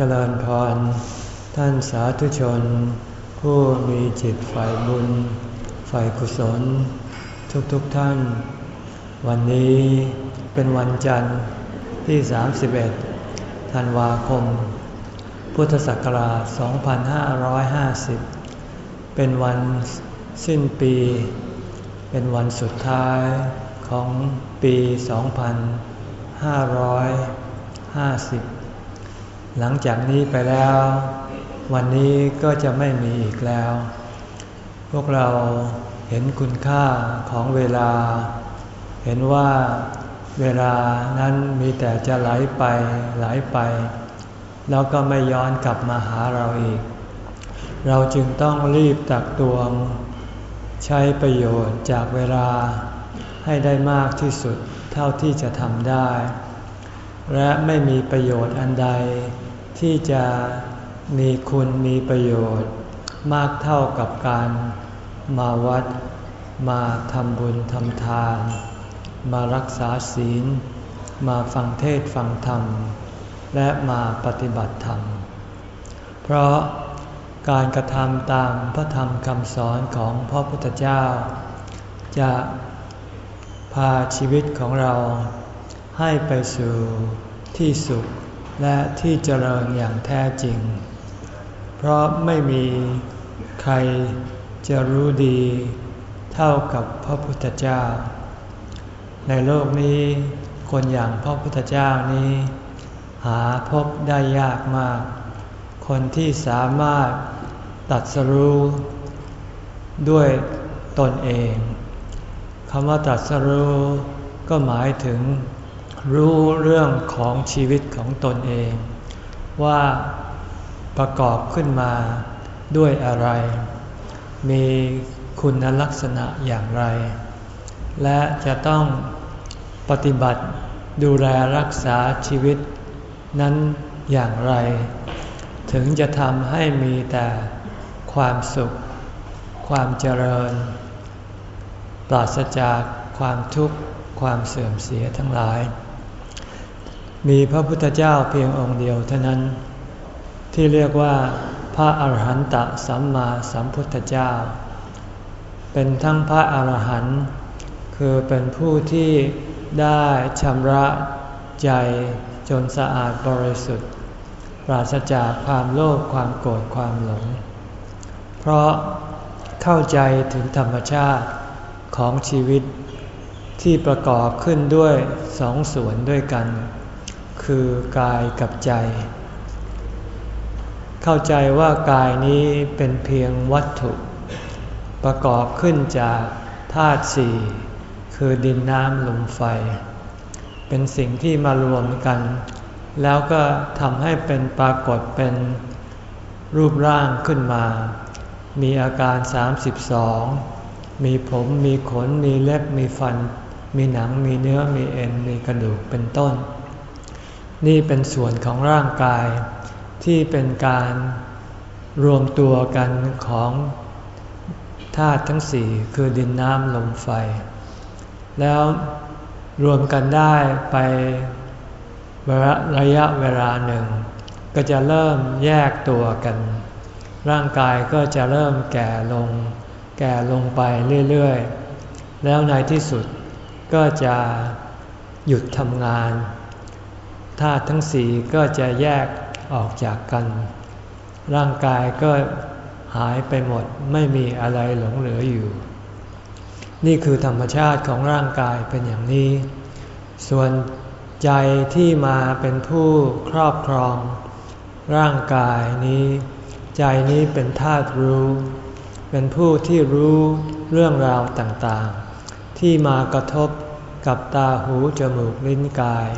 เจริญพร ท่านสาธุชน ผู้มีจิตฝ่ายบุญ ฝ่ายกุศล ทุกๆทท่าน วันนี้เป็นวันจันทร์ที่ 31 ธันวาคม พุทธศักราช 2550 เป็นวันสิ้นปี เป็นวันสุดท้ายของปี 2550 หลังจากนี้ไปแล้ว วันนี้ก็จะไม่มีอีกแล้ว พวกเราเห็นคุณค่าของเวลา เห็นว่าเวลานั้นมีแต่จะไหลไปไหลไป แล้วก็ไม่ย้อนกลับมาหาเราอีก เราจึงต้องรีบตักตวง ใช้ประโยชน์จากเวลาให้ได้มากที่สุดเท่าที่จะทำได้ และไม่มีประโยชน์อันใด ที่จะมีคุณมีประโยชน์ มากเท่ากับการมาวัด มาทำบุญทำทาน มารักษาศีล มาฟังเทศฟังธรรม และมาปฏิบัติธรรม เพราะการกระทำตามพระธรรมคำสอนของพระพุทธเจ้า จะพาชีวิตของเราให้ไปสู่ที่สุข และที่เจริญอย่างแท้จริง เพราะไม่มีใครจะรู้ดีเท่ากับพระพุทธเจ้า ในโลกนี้คนอย่างพระพุทธเจ้านี้ หาพบได้ยากมาก คนที่สามารถตัดสรู้ด้วยตนเองคำว่าตัดสรู้ก็หมายถึง รู้เรื่องของชีวิตของตนเอง ว่าประกอบขึ้นมาด้วยอะไร มีคุณลักษณะอย่างไร และจะต้องปฏิบัติดูแลรักษาชีวิต นั้นอย่างไร ถึงจะทำให้มีแต่ความสุข ความเจริญ ปราศจากความทุกข์ความเสื่อมเสียทั้งหลาย มีพระพุทธเจ้าเพียงองค์เดียวเท่านั้น ที่เรียกว่า พระอาหารหันตสัมมาสัมพุทธเจ้า เป็นทั้งพระอาหารหันต์คือเป็นผู้ที่ได้ชำระใจจนสะอาดบริสุทธิ์ ปราศจากความโลภความโกรธความหลง เพราะเข้าใจถึงธรรมชาติของชีวิตที่ประกอบขึ้นด้วยสองส่วนด้วยกัน คือกายกับใจ เข้าใจว่ากายนี้เป็นเพียงวัตถุ ประกอบขึ้นจากธาตุสี่คือดินน้ำลมไฟ เป็นสิ่งที่มารวมกัน แล้วก็ทำให้เป็นปรากฏเป็นรูปร่างขึ้นมา มีอาการ 32 มีผมมีขนมีเล็บมีฟัน มีหนังมีเนื้อมีเอ็นมีกระดูกเป็นต้น นี่เป็นส่วนของร่างกายที่เป็นการรวมตัวกันของธาตุทั้งสี่คือดินน้ำลมไฟ แล้วรวมกันได้ไประยะเวลาหนึ่ง ก็จะเริ่มแยกตัวกัน ร่างกายก็จะเริ่มแก่ลง แก่ลงไปเรื่อยๆ แล้วในที่สุดก็จะหยุดทำงาน ธาตุทั้งสี่ก็จะแยกออกจากกัน ร่างกายก็หายไปหมดไม่มีอะไรหลงเหลืออยู่ นี่คือธรรมชาติของร่างกายเป็นอย่างนี้ ส่วนใจที่มาเป็นผู้ครอบครอง ร่างกายนี้ ใจนี้เป็นธาตุรู้ เป็นผู้ที่รู้เรื่องราวต่างๆ ที่มากระทบกับตาหูจมูกลิ้นกาย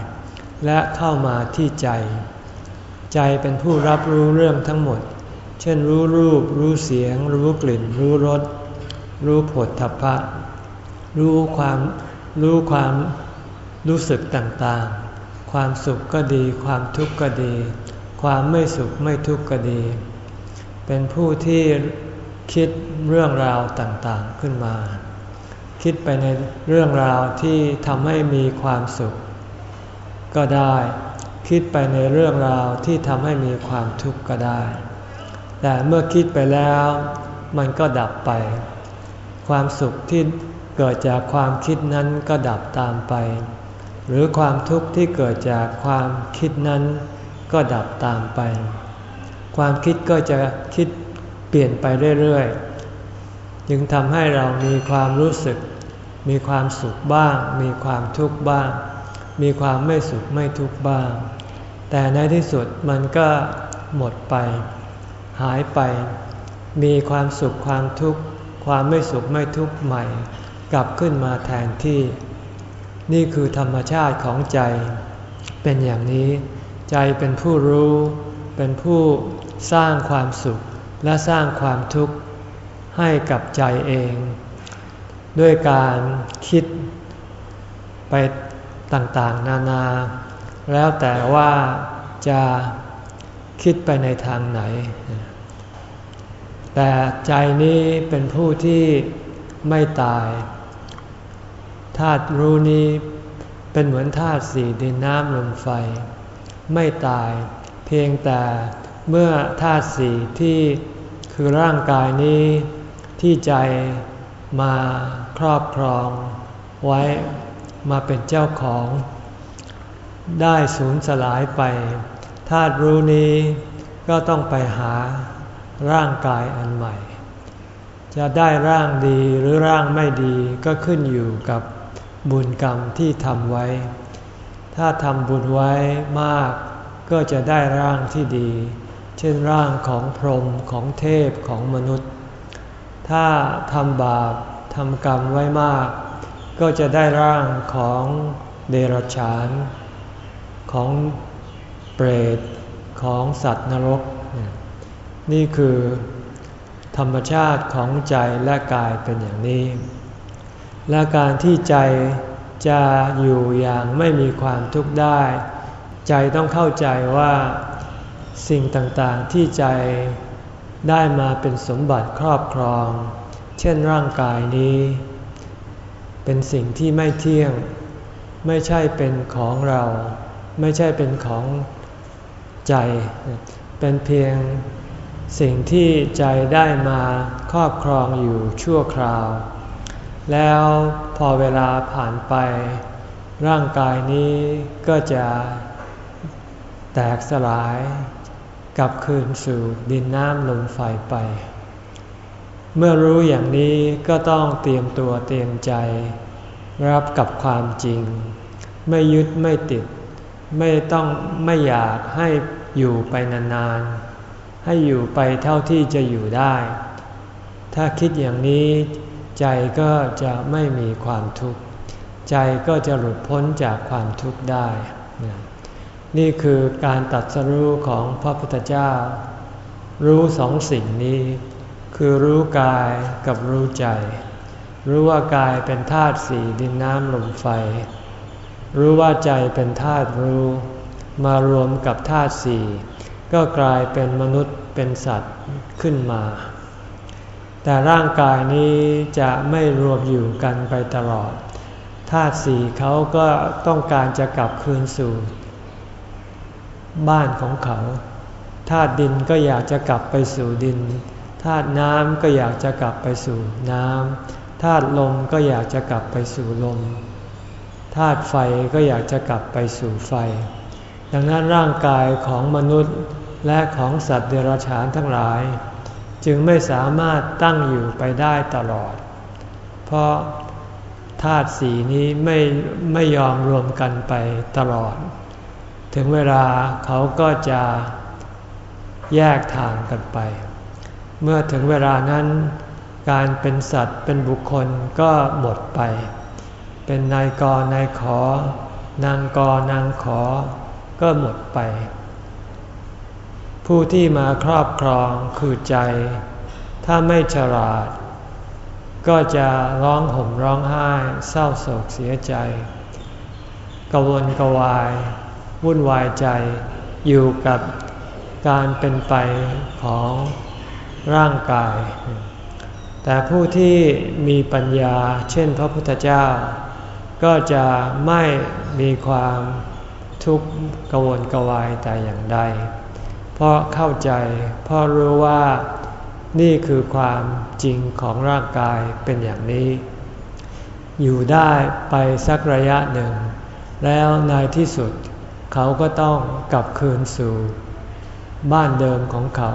และเข้ามาที่ใจ ใจเป็นผู้รับรู้เรื่องทั้งหมด เช่นรู้รูป รู้เสียง รู้กลิ่น รู้รส รู้ผลทพะ รู้ความ รู้ความรู้สึกต่างๆ ความสุขก็ดี ความทุกข์ก็ดี ความไม่สุขไม่ทุกข์ก็ดี เป็นผู้ที่คิดเรื่องราวต่างๆขึ้นมา คิดไปในเรื่องราวที่ทำให้มีความสุข ก็ได้ คิดไปในเรื่องราวที่ทำให้มีความทุกข์ก็ได้ แต่เมื่อคิดไปแล้ว มันก็ดับไป ความสุขที่เกิดจากความคิดนั้นก็ดับตามไป หรือความทุกข์ที่เกิดจากความคิดนั้น ก็ดับตามไป ความคิดก็จะคิดเปลี่ยนไปเรื่อยๆ จึงทำให้เรามีความรู้สึก มีความสุขบ้าง มีความทุกข์บ้าง มีความไม่สุขไม่ทุกข์บ้าง แต่ในที่สุดมันก็หมดไป หายไป มีความสุขความทุกข์ความไม่สุขไม่ทุกข์ใหม่ กลับขึ้นมาแทนที่ นี่คือธรรมชาติของใจ เป็นอย่างนี้ ใจเป็นผู้รู้ เป็นผู้สร้างความสุขและสร้างความทุกข์ให้กับใจเอง ด้วยการคิดไป ต่างๆ นานา แล้วแต่ว่าจะคิดไปในทางไหน แต่ใจนี้เป็นผู้ที่ไม่ตายธาตุรู้นี้เป็นเหมือนธาตุสี่ดินน้ำลมไฟ ไม่ตายเพียงแต่เมื่อธาตุสี่ที่คือร่างกายนี้ที่ใจมาครอบครองไว้ มาเป็นเจ้าของ ได้สูญสลายไปธาตุรู้นี้ก็ต้องไปหาร่างกายอันใหม่ จะได้ร่างดีหรือร่างไม่ดีก็ขึ้นอยู่กับบุญกรรมที่ทำไว้ ถ้าทำบุญไว้มากก็จะได้ร่างที่ดี เช่นร่างของพรหมของเทพของมนุษย์ ถ้าทำบาปทำกรรมไว้มาก ก็จะได้ร่างของเดรัจฉาน ของเปรตของสัตว์นรก นี่คือธรรมชาติของใจและกายเป็นอย่างนี้ และการที่ใจจะอยู่อย่างไม่มีความทุกข์ได้ ใจต้องเข้าใจว่าสิ่งต่างๆที่ใจได้มาเป็นสมบัติครอบครอง เช่นร่างกายนี้ เป็นสิ่งที่ไม่เที่ยง ไม่ใช่เป็นของเรา ไม่ใช่เป็นของใจ เป็นเพียงสิ่งที่ใจได้มาครอบครองอยู่ชั่วคราว แล้วพอเวลาผ่านไป ร่างกายนี้ก็จะแตกสลายกลับคืนสู่ดินน้ำลมไฟไป เมื่อรู้อย่างนี้ก็ต้องเตรียมตัวเตรียมใจ รับกับความจริง ไม่ยึดไม่ติด ไม่ต้องไม่อยากให้อยู่ไปนานๆ ให้อยู่ไปเท่าที่จะอยู่ได้ ถ้าคิดอย่างนี้ใจก็จะไม่มีความทุกข์ใจก็จะหลุดพ้นจากความทุกข์ได้ นี่คือการตัดสรู้ของพระพุทธเจ้า รู้สองสิ่งนี้ คือรู้กายกับรู้ใจ รู้ว่ากายเป็นธาตุสี่ดินน้ำลมไฟ รู้ว่าใจเป็นธาตุรู้ มารวมกับธาตุสี่ก็กลายเป็นมนุษย์เป็นสัตว์ขึ้นมา แต่ร่างกายนี้จะไม่รวมอยู่กันไปตลอดธาตุสี่เขาก็ต้องการจะกลับคืนสู่บ้านของเขาธาตุดินก็อยากจะกลับไปสู่ดิน ธาตุน้ำก็อยากจะกลับไปสู่น้ำธาตุลมก็อยากจะกลับไปสู่ลมธาตุไฟก็อยากจะกลับไปสู่ไฟ ดังนั้นร่างกายของมนุษย์และของสัตว์เดรัจฉานทั้งหลาย จึงไม่สามารถตั้งอยู่ไปได้ตลอด เพราะธาตุสีนี้ไม่ไม่ยอมรวมกันไปตลอด ถึงเวลาเขาก็จะแยกทางกันไป เมื่อถึงเวลานั้น การเป็นสัตว์เป็นบุคคลก็หมดไป เป็นนายกนายขอ นางกนางขอ ก็หมดไป ผู้ที่มาครอบครองคือใจ ถ้าไม่ฉลาด ก็จะร้องห่มร้องไห้เศร้าโศกเสียใจกวนกวาย วุ่นวายใจอยู่กับการเป็นไปของ ร่างกาย แต่ผู้ที่มีปัญญาเช่นพระพุทธเจ้า ก็จะไม่มีความทุกข์กวนกวายแต่อย่างใด เพราะเข้าใจเพราะรู้ว่านี่คือความจริงของร่างกายเป็นอย่างนี้ อยู่ได้ไปสักระยะหนึ่ง แล้วในที่สุดเขาก็ต้องกลับคืนสู่ บ้านเดิมของเขา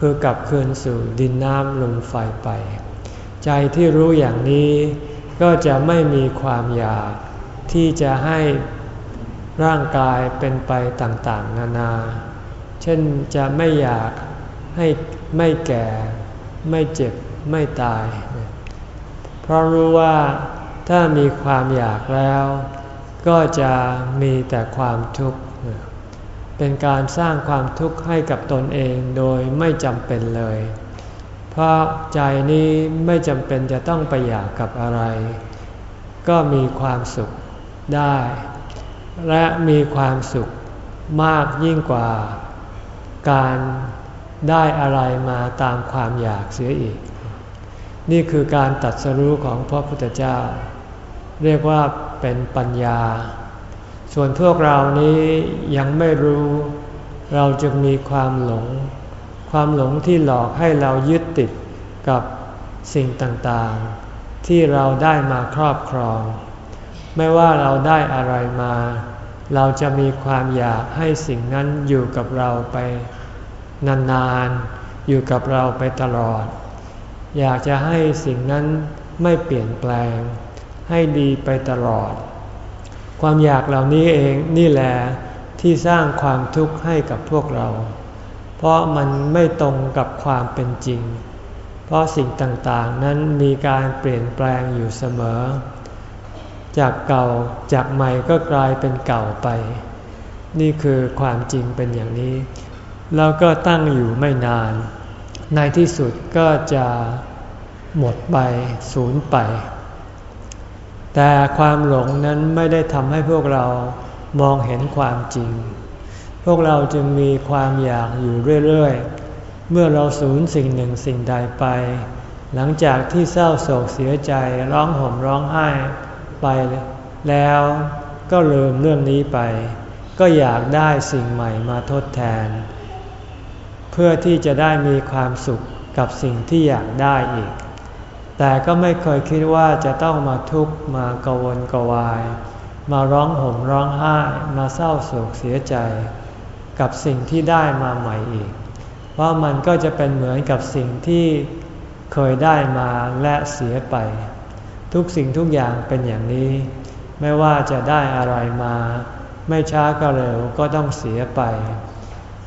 คือกลับคืนสู่ดินน้ำลมไฟไป ใจที่รู้อย่างนี้ก็จะไม่มีความอยากที่จะให้ร่างกายเป็นไปต่างๆ นานา เช่นจะไม่อยากให้ไม่แก่ ไม่เจ็บไม่ตาย เพราะรู้ว่าถ้ามีความอยากแล้ว ก็จะมีแต่ความทุกข์ เป็นการสร้างความทุกข์ให้กับตนเองโดยไม่จำเป็นเลย เพราะใจนี้ไม่จำเป็นจะต้องไปอยากกับอะไร ก็มีความสุขได้ และมีความสุขมากยิ่งกว่า การได้อะไรมาตามความอยากเสียอีก นี่คือการตัดสรู้ของพระพุทธเจ้า เรียกว่าเป็นปัญญา ส่วนพวกเรานี้ยังไม่รู้ เราจึงมีความหลง ความหลงที่หลอกให้เรายึดติดกับสิ่งต่างๆ ที่เราได้มาครอบครอง ไม่ว่าเราได้อะไรมา เราจะมีความอยากให้สิ่งนั้นอยู่กับเราไปนานๆ อยู่กับเราไปตลอด อยากจะให้สิ่งนั้นไม่เปลี่ยนแปลง ให้ดีไปตลอด ความอยากเหล่านี้เองนี่แหละที่สร้างความทุกข์ให้กับพวกเรา เพราะมันไม่ตรงกับความเป็นจริง เพราะสิ่งต่างๆนั้นมีการเปลี่ยนแปลงอยู่เสมอ จากเก่าจากใหม่ก็กลายเป็นเก่าไป นี่คือความจริงเป็นอย่างนี้ แล้วก็ตั้งอยู่ไม่นาน ในที่สุดก็จะหมดไปสูญไป แต่ความหลงนั้นไม่ได้ทำให้พวกเรามองเห็นความจริง พวกเราจึงมีความอยากอยู่เรื่อยๆ เมื่อเราสูญสิ่งหนึ่งสิ่งใดไป หลังจากที่เศร้าโศกเสียใจร้องห่มร้องไห้ไปแล้วก็ลืมเรื่องนี้ไป ก็อยากได้สิ่งใหม่มาทดแทน เพื่อที่จะได้มีความสุขกับสิ่งที่อยากได้อีก แต่ก็ไม่เคยคิดว่าจะต้องมาทุกข์มากวนกวาย มาร้องห่มร้องไห้มาเศร้าโศกเสียใจ กับสิ่งที่ได้มาใหม่อีก เพราะมันก็จะเป็นเหมือนกับสิ่งที่เคยได้มาและเสียไป ทุกสิ่งทุกอย่างเป็นอย่างนี้ ไม่ว่าจะได้อะไรมา ไม่ช้าก็เร็วก็ต้องเสียไป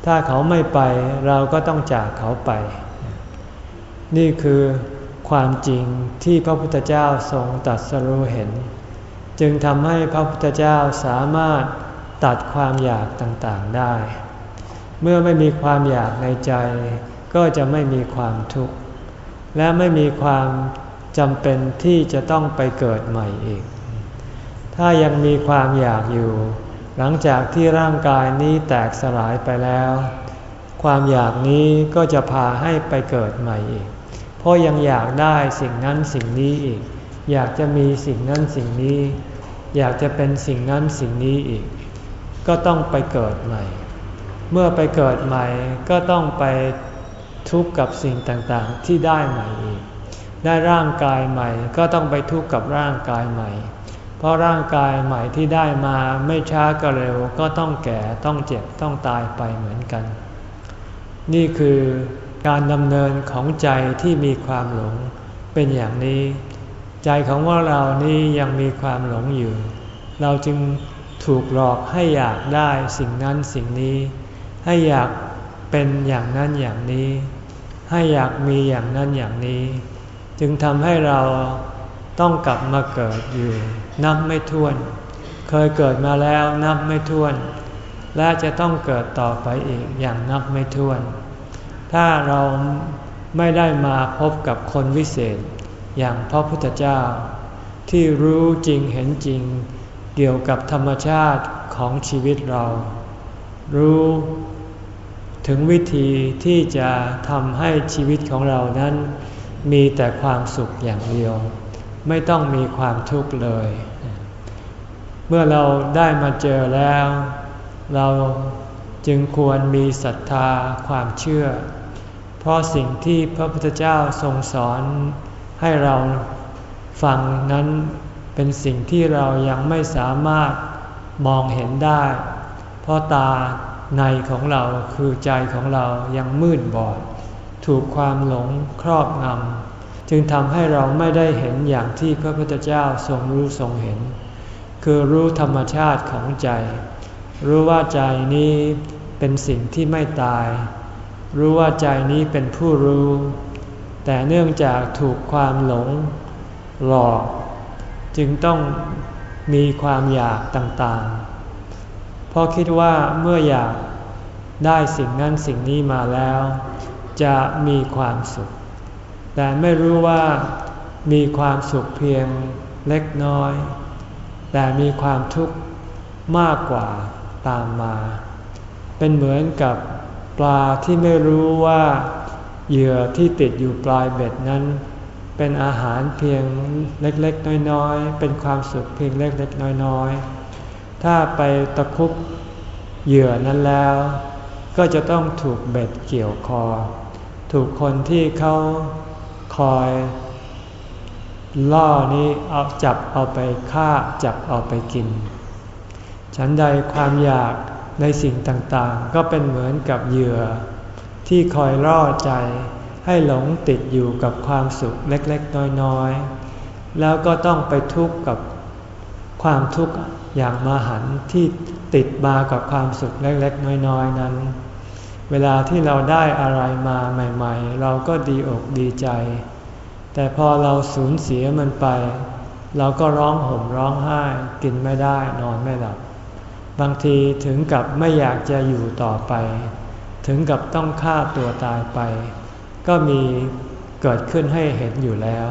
ถ้าเขาไม่ไปเราก็ต้องจากเขาไป นี่คือ ความจริงที่พระพุทธเจ้าทรงตัดสรู้เห็น จึงทำให้พระพุทธเจ้าสามารถตัดความอยากต่างๆได้ เมื่อไม่มีความอยากในใจ ก็จะไม่มีความทุกข์และไม่มีความจำเป็นที่จะต้องไปเกิดใหม่อีก ถ้ายังมีความอยากอยู่ หลังจากที่ร่างกายนี้แตกสลายไปแล้ว ความอยากนี้ก็จะพาให้ไปเกิดใหม่อีก เพราะยังอยากได้สิ่งนั้นสิ่งนี้อีก อยากจะมีสิ่งนั้นสิ่งนี้ อยากจะเป็นสิ่งนั้นสิ่งนี้อีก ก็ต้องไปเกิดใหม่ เมื่อไปเกิดใหม่ก็ต้องไปทุกข์กับสิ่งต่างๆที่ได้ใหม่อีก ได้ร่างกายใหม่ก็ต้องไปทุกข์กับร่างกายใหม่ เพราะร่างกายใหม่ที่ได้มาไม่ช้าก็เร็วก็ต้องแก่ต้องเจ็บต้องตายไปเหมือนกัน นี่คือ การดำเนินของใจที่มีความหลงเป็นอย่างนี้ ใจของว่าเรานี่ยังมีความหลงอยู่ เราจึงถูกหลอกให้อยากได้สิ่งนั้นสิ่งนี้ ให้อยากเป็นอย่างนั้นอย่างนี้ ให้อยากมีอย่างนั้นอย่างนี้ จึงทำให้เราต้องกลับมาเกิดอยู่ นับไม่ถ้วน เคยเกิดมาแล้วนับไม่ถ้วน และจะต้องเกิดต่อไปอีกอย่างนับไม่ถ้วน ถ้าเราไม่ได้มาพบกับคนวิเศษ อย่างพระพุทธเจ้า ที่รู้จริงเห็นจริง เกี่ยวกับธรรมชาติของชีวิตเรา รู้ถึงวิธีที่จะทำให้ชีวิตของเรานั้น มีแต่ความสุขอย่างเดียว ไม่ต้องมีความทุกข์เลย เมื่อเราได้มาเจอแล้ว เราจึงควรมีศรัทธาความเชื่อ เพราะสิ่งที่พระพุทธเจ้าทรงสอนให้เราฟังนั้นเป็นสิ่งที่เรายังไม่สามารถมองเห็นได้ เพราะตาในของเราคือใจของเรายังมืดบอด ถูกความหลงครอบงำจึงทำให้เราไม่ได้เห็นอย่างที่พระพุทธเจ้าทรงรู้ทรงเห็น คือรู้ธรรมชาติของใจ รู้ว่าใจนี้เป็นสิ่งที่ไม่ตาย รู้ว่าใจนี้เป็นผู้รู้ แต่เนื่องจากถูกความหลงหลอก จึงต้องมีความอยากต่างๆ เพราะคิดว่าเมื่ออยากได้สิ่งนั้นสิ่งนี้มาแล้ว จะมีความสุข แต่ไม่รู้ว่ามีความสุขเพียงเล็กน้อย แต่มีความทุกข์มากกว่าตามมา เป็นเหมือนกับ ปลาที่ไม่รู้ว่าเหยื่อที่ติดอยู่ปลายเบ็ดนั้น เป็นอาหารเพียงเล็กๆ น้อยๆ เป็นความสุขเพียงเล็กๆ น้อยๆ ถ้าไปตะคุบเหยื่อนั้นแล้ว ก็จะต้องถูกเบ็ดเกี่ยวคอ ถูกคนที่เขาคอยล่อนี้เอาจับเอาไปฆ่าจับเอาไปกิน ฉันใดความอยาก ในสิ่งต่างๆ ก็เป็นเหมือนกับเหยื่อ ที่คอยล่อใจ ให้หลงติดอยู่กับความสุขเล็กๆ น้อยๆ แล้วก็ต้องไปทุกข์กับความทุกข์อย่างมหันที่ติดมากับความสุขเล็กๆ น้อยๆ นั้น เวลาที่เราได้อะไรมาใหม่ๆ เราก็ดีอกดีใจ แต่พอเราสูญเสียมันไป เราก็ร้องห่มร้องไห้ กินไม่ได้นอนไม่หลับ บางทีถึงกับไม่อยากจะอยู่ต่อไป ถึงกับต้องฆ่าตัวตายไป ก็มีเกิดขึ้นให้เห็นอยู่แล้ว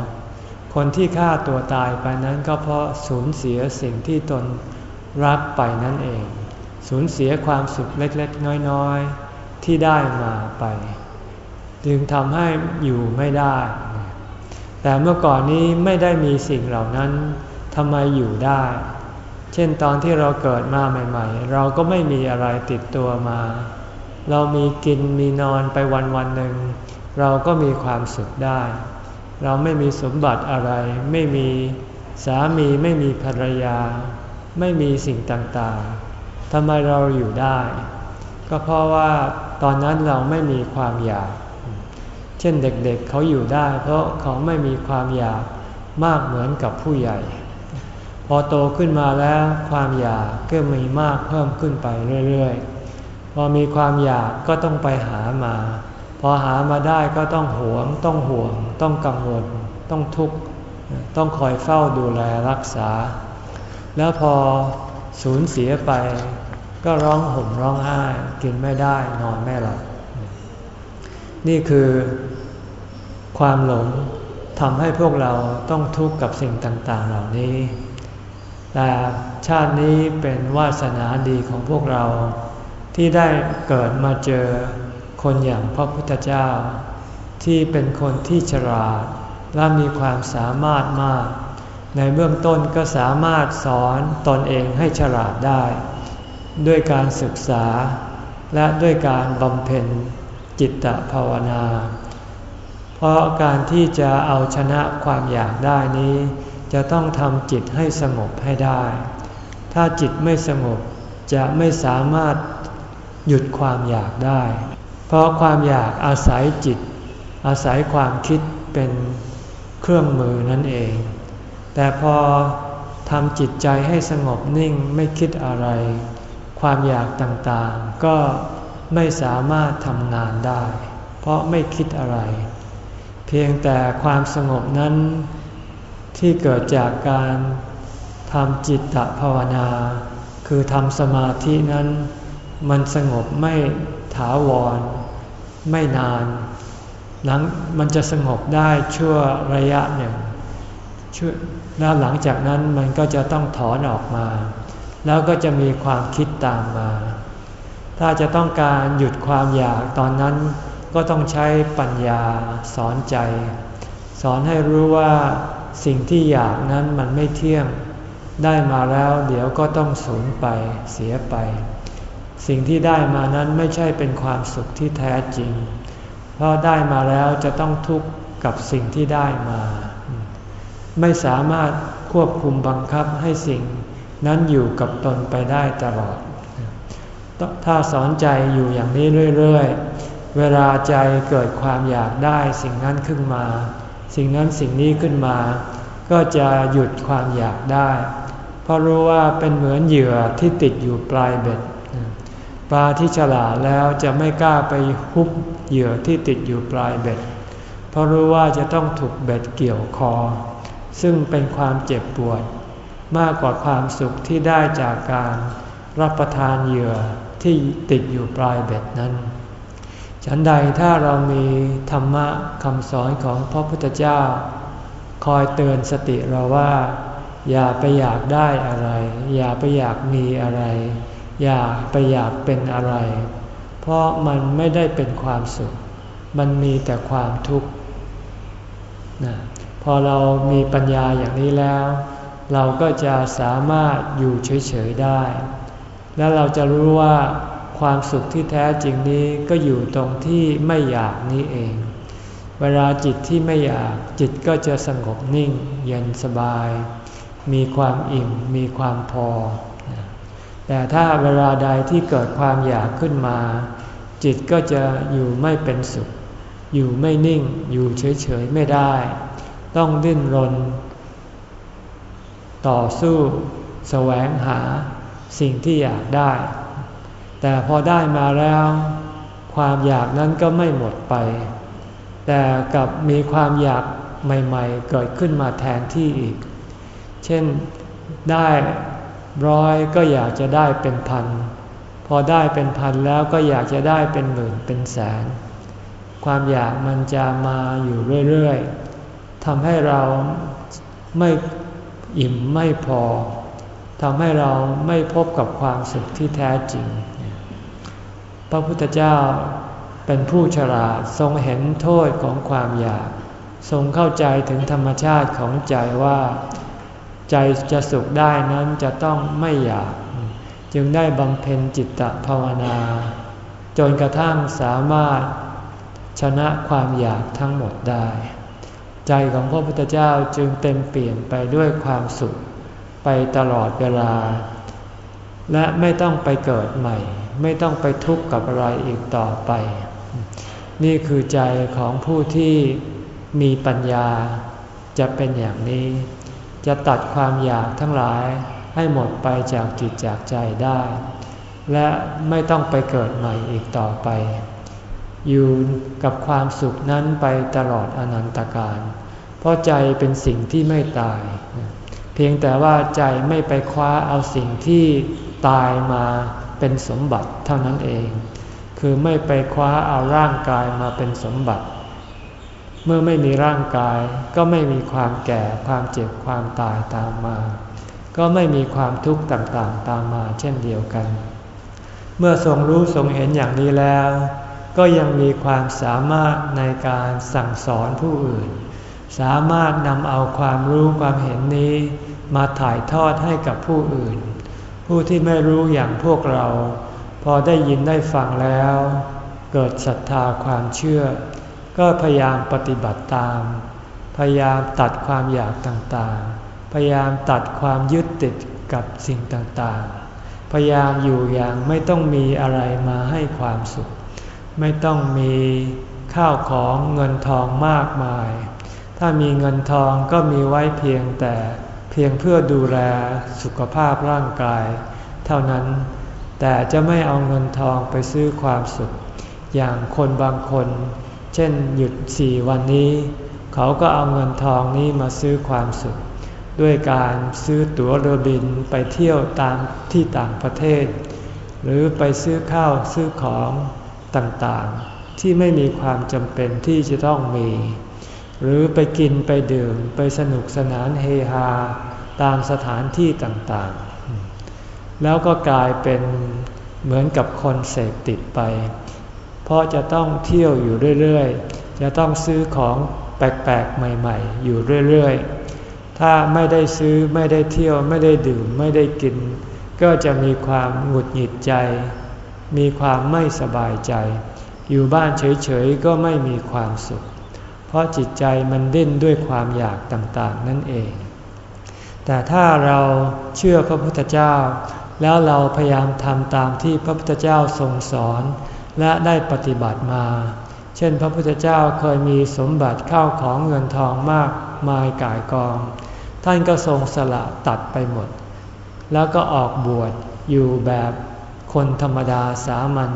คนที่ฆ่าตัวตายไปนั้นก็เพราะสูญเสียสิ่งที่ตนรักไปนั่นเอง สูญเสียความสุขเล็กๆ น้อยๆ ที่ได้มาไป จึงทำให้อยู่ไม่ได้ แต่เมื่อก่อนนี้ไม่ได้มีสิ่งเหล่านั้นทำไมอยู่ได้ เช่นตอนที่เราเกิดมาใหม่ ๆ เราก็ไม่มีอะไรติดตัวมา เรามีกินมีนอนไปวันวันหนึ่ง เราก็มีความสุขได้ เราไม่มีสมบัติอะไร ไม่มีสามีไม่มีภรรยา ไม่มีสิ่งต่างๆทำไมเราอยู่ได้ ก็เพราะว่าตอนนั้นเราไม่มีความอยาก เช่นเด็กๆเเขาอยู่ได้ เพราะเขาไม่มีความอยากมากเหมือนกับผู้ใหญ่ พอโตขึ้นมาแล้วความอยากก็มีมากเพิ่มขึ้นไปเรื่อยๆ พอมีความอยากก็ต้องไปหามา พอหามาได้ก็ต้องหวง ต้องห่วง ต้องกังวล ต้องทุกข์ ต้องคอยเฝ้าดูแลรักษา แล้วพอสูญเสียไป ก็ร้องห่มร้องไห้กินไม่ได้นอนไม่หลับ นี่คือความหลงทำให้พวกเราต้องทุกข์กับสิ่งต่างๆ เหล่านี้ แต่ชาตินี้เป็นวาสนาดีของพวกเรา ที่ได้เกิดมาเจอคนอย่างพระพุทธเจ้า ที่เป็นคนที่ฉลาดและมีความสามารถมาก ในเบื้องต้นก็สามารถสอนตนเองให้ฉลาดได้ ด้วยการศึกษา และด้วยการบำเพ็ญจิตตภาวนา เพราะการที่จะเอาชนะความอยากได้นี้ จะต้องทำจิตให้สงบให้ได้ ถ้าจิตไม่สงบจะไม่สามารถหยุดความอยากได้ เพราะความอยากอาศัยจิต อาศัยความคิดเป็นเครื่องมือนั่นเอง แต่พอทำจิตใจให้สงบนิ่งไม่คิดอะไร ความอยากต่างๆ ก็ไม่สามารถทำงานได้ เพราะไม่คิดอะไร เพียงแต่ความสงบนั้น ที่เกิดจากการทำจิตตภาวนา คือทำสมาธินั้น มันสงบไม่ถาวร ไม่นานหลังมันจะสงบได้ชั่วระยะหนึ่งช่วแล้วหลังจากนั้นมันก็จะต้องถอนออกมา แล้วก็จะมีความคิดตามมา ถ้าจะต้องการหยุดความอยากตอนนั้นก็ต้องใช้ปัญญาสอนใจ สอนให้รู้ว่า สิ่งที่อยากนั้นมันไม่เที่ยง ได้มาแล้วเดี๋ยวก็ต้องสูญไปเสียไป สิ่งที่ได้มานั้นไม่ใช่เป็นความสุขที่แท้จริง เพราะได้มาแล้วจะต้องทุกข์กับสิ่งที่ได้มา ไม่สามารถควบคุมบังคับให้สิ่งนั้นอยู่กับตนไปได้ตลอด ถ้าสอนใจอยู่อย่างนี้เรื่อย ๆ เวลาใจเกิดความอยากได้สิ่งนั้นขึ้นมา สิ่งนั้นสิ่งนี้ขึ้นมา ก็จะหยุดความอยากได้ เพราะรู้ว่าเป็นเหมือนเหยื่อที่ติดอยู่ปลายเบ็ดปลาที่ฉลาดแล้วจะไม่กล้าไปฮุบเหยื่อที่ติดอยู่ปลายเบ็ด เพราะรู้ว่าจะต้องถูกเบ็ดเกี่ยวคอ ซึ่งเป็นความเจ็บปวด มากกว่าความสุขที่ได้จากการรับประทานเหยื่อที่ติดอยู่ปลายเบ็ดนั้น ฉันใดถ้าเรามีธรรมะคำสอนของพระพุทธเจ้า คอยเตือนสติเราว่า อย่าไปอยากได้อะไร อย่าไปอยากมีอะไร อย่าไปอยากเป็นอะไร เพราะมันไม่ได้เป็นความสุข มันมีแต่ความทุกข์นะพอเรามีปัญญาอย่างนี้แล้ว เราก็จะสามารถอยู่เฉยๆได้ และเราจะรู้ว่า ความสุขที่แท้จริงนี้ก็อยู่ตรงที่ไม่อยากนี้เอง เวลาจิตที่ไม่อยากจิตก็จะสงบนิ่ง เย็นสบาย มีความอิ่มมีความพอ แต่ถ้าเวลาใดที่เกิดความอยากขึ้นมา จิตก็จะอยู่ไม่เป็นสุข อยู่ไม่นิ่ง อยู่เฉยๆไม่ได้ ต้องดิ้นรน ต่อสู้ แสวงหาสิ่งที่อยากได้ แต่พอได้มาแล้ว ความอยากนั้นก็ไม่หมดไป แต่กับมีความอยากใหม่ ๆ เกิดขึ้นมาแทนที่อีก เช่นได้ร้อยก็อยากจะได้เป็นพัน พอได้เป็นพันแล้วก็อยากจะได้เป็นหมื่นเป็นแสน ความอยากมันจะมาอยู่เรื่อยๆทำให้เราไม่อิ่มไม่พอทำให้เราไม่พบกับความสุขที่แท้จริง ระพุทธเจ้าเป็นผู้ฉลาดทรงเห็นโทษของความอยาก ทรงเข้าใจถึงธรรมชาติของใจว่า ใจจะสุขได้นั้นจะต้องไม่อยาก จึงได้บำเพ็ญจิตตภาวนา จนกระทั่งสามารถชนะความอยากทั้งหมดได้ ใจของพระพุทธเจ้าจึงเต็มเปลี่ยนไปด้วยความสุขไปตลอดเวลา และไม่ต้องไปเกิดใหม่ ไม่ต้องไปทุกข์กับอะไรอีกต่อไป นี่คือใจของผู้ที่มีปัญญาจะเป็นอย่างนี้ จะตัดความอยากทั้งหลายให้หมดไปจากจิตจากใจได้ และไม่ต้องไปเกิดใหม่อีกต่อไป อยู่กับความสุขนั้นไปตลอดอนันตการ เพราะใจเป็นสิ่งที่ไม่ตาย เพียงแต่ว่าใจไม่ไปคว้าเอาสิ่งที่ตายมา เป็นสมบัติเท่านั้นเอง คือไม่ไปคว้าเอาร่างกายมาเป็นสมบัติ เมื่อไม่มีร่างกายก็ไม่มีความแก่ความเจ็บความตายตามมา ก็ไม่มีความทุกข์ต่างๆตามมาเช่นเดียวกัน เมื่อทรงรู้ทรงเห็นอย่างนี้แล้ว ก็ยังมีความสามารถในการสั่งสอนผู้อื่น สามารถนำเอาความรู้ความเห็นนี้มาถ่ายทอดให้กับผู้อื่น ผู้ที่ไม่รู้อย่างพวกเรา พอได้ยินได้ฟังแล้ว เกิดศรัทธาความเชื่อ ก็พยายามปฏิบัติตาม พยายามตัดความอยากต่างๆ พยายามตัดความยึดติดกับสิ่งต่างๆ พยายามอยู่อย่างไม่ต้องมีอะไรมาให้ความสุข ไม่ต้องมีข้าวของเงินทองมากมาย ถ้ามีเงินทองก็มีไว้เพียงแต่ เพียงเพื่อดูแลสุขภาพร่างกาย เท่านั้น แต่จะไม่เอาเงินทองไปซื้อความสุข อย่างคนบางคน เช่นหยุดสี่วันนี้ เขาก็เอาเงินทองนี้มาซื้อความสุข ด้วยการซื้อตั๋วเรือบินไปเที่ยวตามที่ต่างประเทศ หรือไปซื้อข้าวซื้อของต่างๆ ที่ไม่มีความจำเป็นที่จะต้องมี หรือไปกินไปดื่มไปสนุกสนานเฮฮาตามสถานที่ต่างๆ แล้วก็กลายเป็นเหมือนกับคนเสพติดไป เพราะจะต้องเที่ยวอยู่เรื่อยๆ จะต้องซื้อของแปลกๆ ใหม่ๆ อยู่เรื่อยๆ ถ้าไม่ได้ซื้อไม่ได้เที่ยวไม่ได้ดื่มไม่ได้กิน ก็จะมีความหงุดหงิดใจ มีความไม่สบายใจ อยู่บ้านเฉยๆ ก็ไม่มีความสุข ราะจิตใจมันดิ้นด้วยความอยากต่างๆ นั่นเอง แต่ถ้าเราเชื่อพระพุทธเจ้า แล้วเราพยายามทำตามที่พระพุทธเจ้าทรงสอน และได้ปฏิบัติมา เช่น พระพุทธเจ้าเคยมีสมบัติเข้าของเงินทองมากมายกายกอง ท่านก็ทรงสละตัดไปหมด แล้วก็ออกบวชอยู่แบบคนธรรมดาสามัญ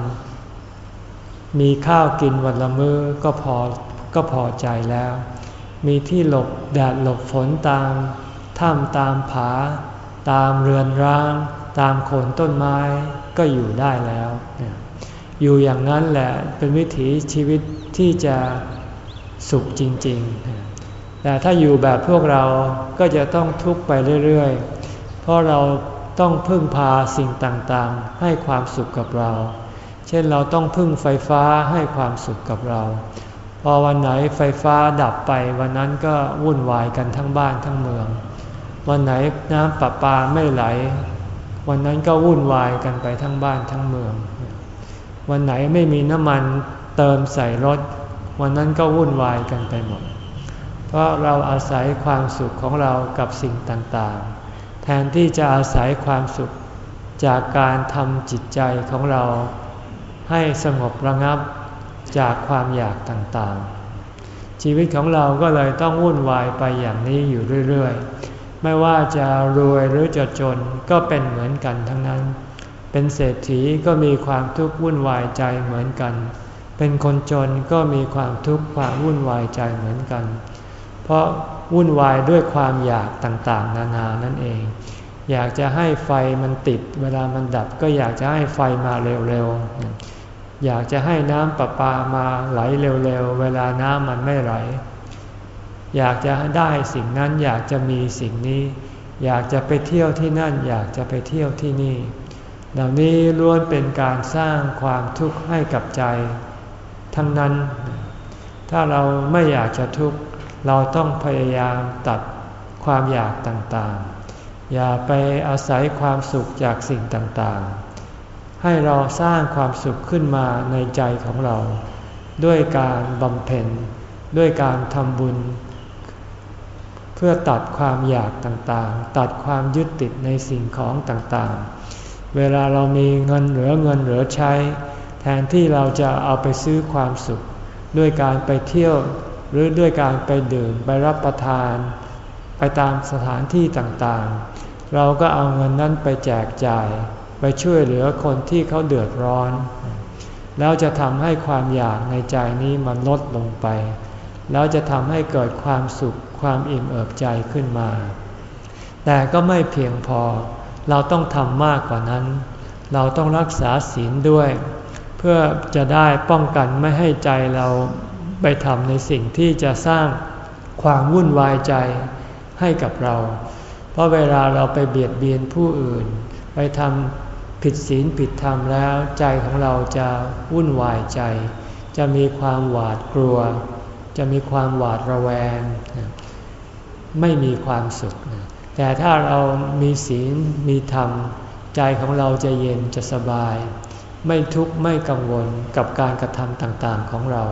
มีข้าวกินวันละมื้อก็พอ ก็พอใจแล้ว มีที่หลบแดดหลบฝนตามถ้ำตามผา ตามเรือนร้าง ตามโคนต้นไม้ก็อยู่ได้แล้ว อยู่อย่างนั้นแหละเป็นวิถีชีวิตที่จะสุขจริง ๆ แต่ถ้าอยู่แบบพวกเราก็จะต้องทุกข์ไปเรื่อย ๆ เพราะเราต้องพึ่งพาสิ่งต่างๆ ให้ความสุขกับเรา เช่นเราต้องพึ่งไฟฟ้าให้ความสุขกับเรา พอวันไหนไฟฟ้าดับไปวันนั้นก็วุ่นวายกันทั้งบ้านทั้งเมือง วันไหนน้ำประปาไม่ไหล วันนั้นก็วุ่นวายกันไปทั้งบ้านทั้งเมือง วันไหนไม่มีน้ำมันเติมใส่รถ วันนั้นก็วุ่นวายกันไปหมด เพราะเราอาศัยความสุขของเรากับสิ่งต่างๆ แทนที่จะอาศัยความสุขจากการทำจิตใจของเรา ให้สงบระงับ จากความอยากต่างๆ ชีวิตของเราก็เลยต้องวุ่นวายไปอย่างนี้อยู่เรื่อยๆ ไม่ว่าจะรวยหรือจะจนก็เป็นเหมือนกันทั้งนั้น เป็นเศรษฐีก็มีความทุกข์วุ่นวายใจเหมือนกัน เป็นคนจนก็มีความทุกข์ความวุ่นวายใจเหมือนกัน เพราะวุ่นวายด้วยความอยากต่างๆ นานานั่นเอง อยากจะให้ไฟมันติด เวลามันดับก็อยากจะให้ไฟมาเร็วๆ อยากจะให้น้ำประปามาไหลเร็วๆ เวลาน้ำมันไม่ไหล อยากจะได้สิ่งนั้นอยากจะมีสิ่งนี้ อยากจะไปเที่ยวที่นั่น อยากจะไปเที่ยวที่นี่ เหล่านี้ล้วนเป็นการสร้างความทุกข์ให้กับใจ ทั้งนั้น ถ้าเราไม่อยากจะทุกข์เราต้องพยายามตัดความอยากต่างๆ อย่าไปอาศัยความสุขจากสิ่งต่างๆ ให้เราสร้างความสุขขึ้นมาในใจของเรา ด้วยการบำเพ็ญ ด้วยการทำบุญ เพื่อตัดความอยากต่างๆ ตัดความยึดติดในสิ่งของต่างๆ เวลาเรามีเงินเหลือเงินเหลือใช้ แทนที่เราจะเอาไปซื้อความสุข ด้วยการไปเที่ยวหรือด้วยการไปดื่มไปรับประทาน ไปตามสถานที่ต่างๆ เราก็เอาเงินนั้นไปแจกจ่าย ไปช่วยเหลือคนที่เขาเดือดร้อน แล้วจะทำให้ความอยากในใจนี้มันลดลงไป แล้วจะทำให้เกิดความสุขความอิ่มเอิบใจขึ้นมา แต่ก็ไม่เพียงพอ เราต้องทำมากกว่านั้น เราต้องรักษาศีลด้วย เพื่อจะได้ป้องกันไม่ให้ใจเราไปทำในสิ่งที่จะสร้างความวุ่นวายใจให้กับเรา เพราะเวลาเราไปเบียดเบียนผู้อื่น ไปทำ ผิดศีลผิดธรรมแล้วใจของเราจะวุ่นวายใจ จะมีความหวาดกลัว จะมีความหวาดระแวง ไม่มีความสุข แต่ถ้าเรามีศีลมีธรรม ใจของเราจะเย็นจะสบาย ไม่ทุกข์ไม่กังวลกับการกระทำต่างๆของเรา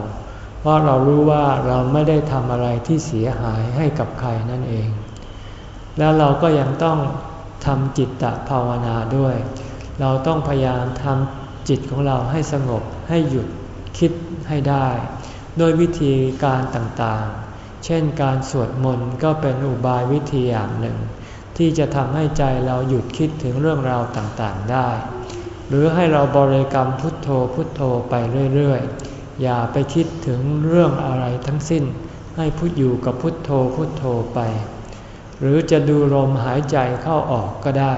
เพราะเรารู้ว่าเราไม่ได้ทำอะไรที่เสียหายให้กับใครนั่นเอง แล้วเราก็ยังต้องทำจิตตภาวนาด้วย เราต้องพยายามทำจิตของเราให้สงบให้หยุดคิดให้ได้โดยวิธีการต่างๆ เช่นการสวดมนต์ก็เป็นอุบายวิธีอย่างหนึ่ง ที่จะทำให้ใจเราหยุดคิดถึงเรื่องราวต่างๆได้ หรือให้เราบริกรรมพุทโธพุทโธไปเรื่อยๆ อย่าไปคิดถึงเรื่องอะไรทั้งสิ้น ให้พุทอยู่กับพุทโธพุทโธไป หรือจะดูลมหายใจเข้าออกก็ได้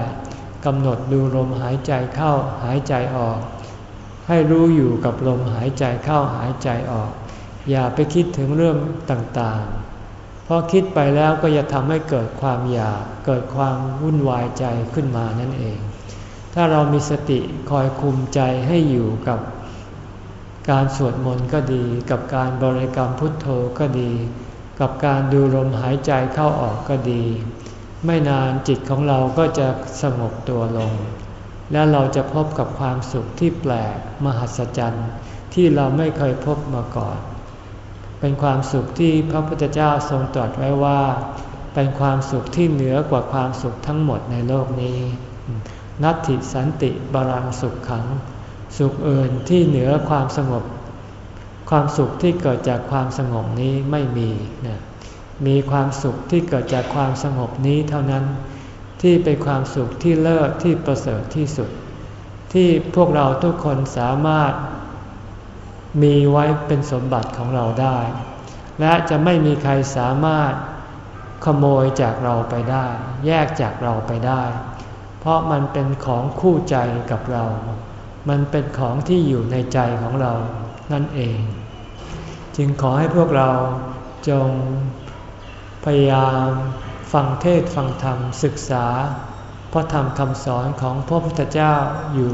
กำหนดดูลมหายใจเข้าหายใจออก ให้รู้อยู่กับลมหายใจเข้าหายใจออก อย่าไปคิดถึงเรื่องต่างๆ เพราะคิดไปแล้วก็จะทำให้เกิดความอยากเกิดความวุ่นวายใจขึ้นมานั่นเอง ถ้าเรามีสติคอยคุมใจให้อยู่กับการสวดมนต์ก็ดี กับการบริกรรมพุทโธก็ดี กับการดูลมหายใจเข้าออกก็ดี ไม่นานจิตของเราก็จะสงบตัวลง และเราจะพบกับความสุขที่แปลกมหัศจรรย์ที่เราไม่เคยพบมาก่อน เป็นความสุขที่พระพุทธเจ้าทรงตรัสไว้ว่า เป็นความสุขที่เหนือกว่าความสุขทั้งหมดในโลกนี้ นัตติสันติบารังสุขขัง สุขอื่นที่เหนือความสงบ ความสุขที่เกิดจากความสงบนี้ไม่มีนะ มีความสุขที่เกิดจากความสงบนี้เท่านั้น ที่เป็นความสุขที่เลิศที่ประเสริฐที่สุด ที่พวกเราทุกคนสามารถ มีไว้เป็นสมบัติของเราได้ และจะไม่มีใครสามารถขโมยจากเราไปได้ แยกจากเราไปได้ เพราะมันเป็นของคู่ใจกับเรา มันเป็นของที่อยู่ในใจของเรานั่นเอง จึงขอให้พวกเราจง พยายามฟังเทศฟังธรรมศึกษาพระธรรมคำสอนของพระพุทธเจ้าอยู่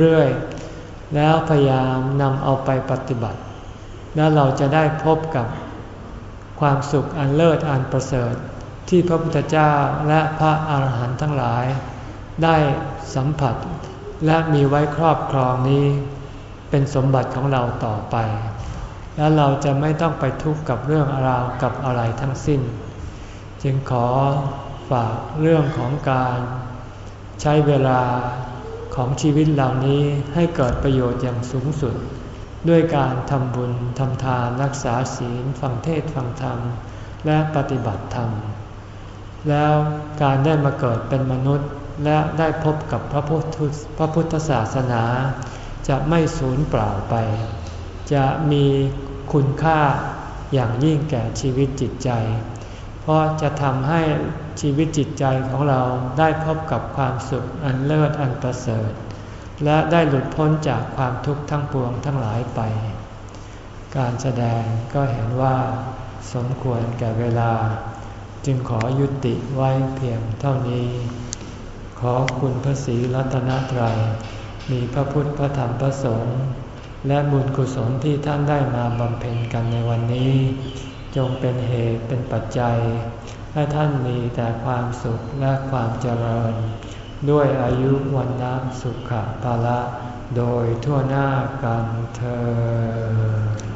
เรื่อยๆ แล้วพยายามนำเอาไปปฏิบัติ แล้วเราจะได้พบกับความสุขอันเลิศอันประเสริฐที่พระพุทธเจ้าและพระอาหารหันต์ทั้งหลาย ได้สัมผัสและมีไว้ครอบครองนี้ เป็นสมบัติของเราต่อไป แล้วเราจะไม่ต้องไปทุกข์กับเรื่องราวกับอะไรทั้งสิ้น จึงขอฝากเรื่องของการใช้เวลาของชีวิตเหล่านี้ให้เกิดประโยชน์อย่างสูงสุด ด้วยการทำบุญทำทานรักษาศีลฟังเทศฟังธรรม และปฏิบัติธรรม แล้วการได้มาเกิดเป็นมนุษย์และได้พบกับพระพุทธพระพุทธศาสนา จะไม่สูญเปล่าไป จะมีคุณค่าอย่างยิ่งแก่ชีวิตจิตใจ ราะจะทำให้ชีวิตจิตใจของเราได้พบกับความสุขอันเลิศอันประเสริฐ และได้หลุดพ้นจากความทุกข์ทั้งปวงทั้งหลายไป การแสดงก็เห็นว่า สมควรแก่เวลา จึงขอยุติไว้เพียงเท่านี้ ขอคุณพระศรีรัตนตรัย มีพระพุทธพระธรรมพระสงฆ์และบุญกุศลที่ท่านได้มาบำเพ็ญกันในวันนี้ จงเป็นเหตุเป็นปัจจัย ให้ท่านมีแต่ความสุขและความเจริญ ด้วยอายุวันน้ำสุขภาละ โดยทั่วหน้ากันเธอ